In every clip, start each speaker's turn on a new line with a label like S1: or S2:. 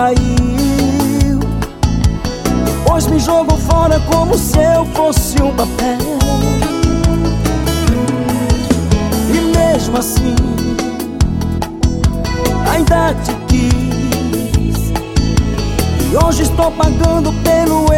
S1: traiu. Depois me jogou fora como se eu fosse um papel. E mesmo assim, ainda te quis. E hoje estou pagando pelo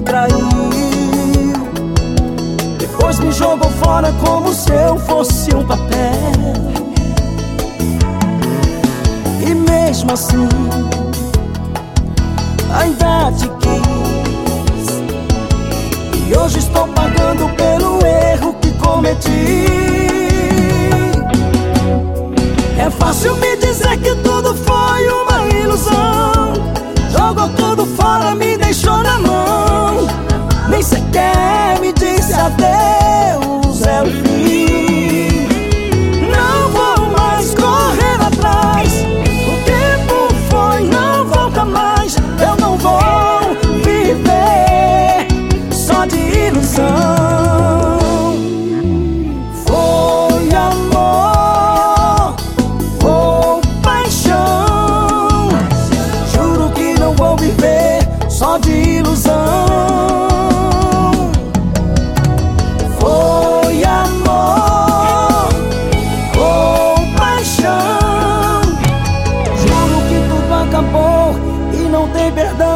S1: traiu. Depois me jogou fora como se eu fosse um papel. E mesmo assim, ainda te quis. E hoje estou pagando pelo erro que cometi. É fácil me dizer que tudo foi uma só de ilusão. Foi amor ou paixão. Juro que tudo acabou e não tem perdão.